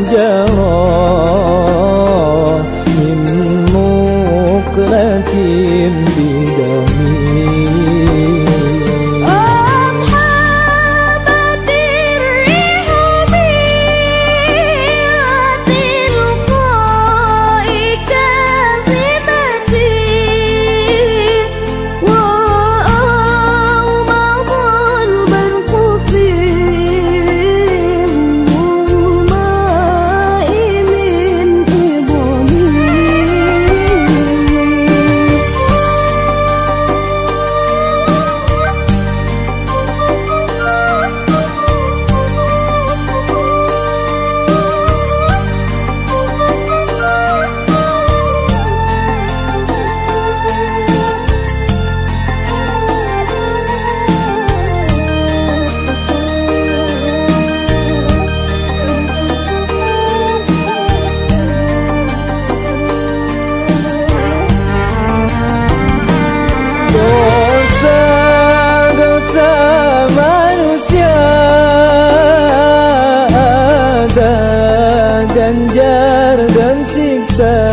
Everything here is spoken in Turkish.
நெஞ்ச ganjar dan siksa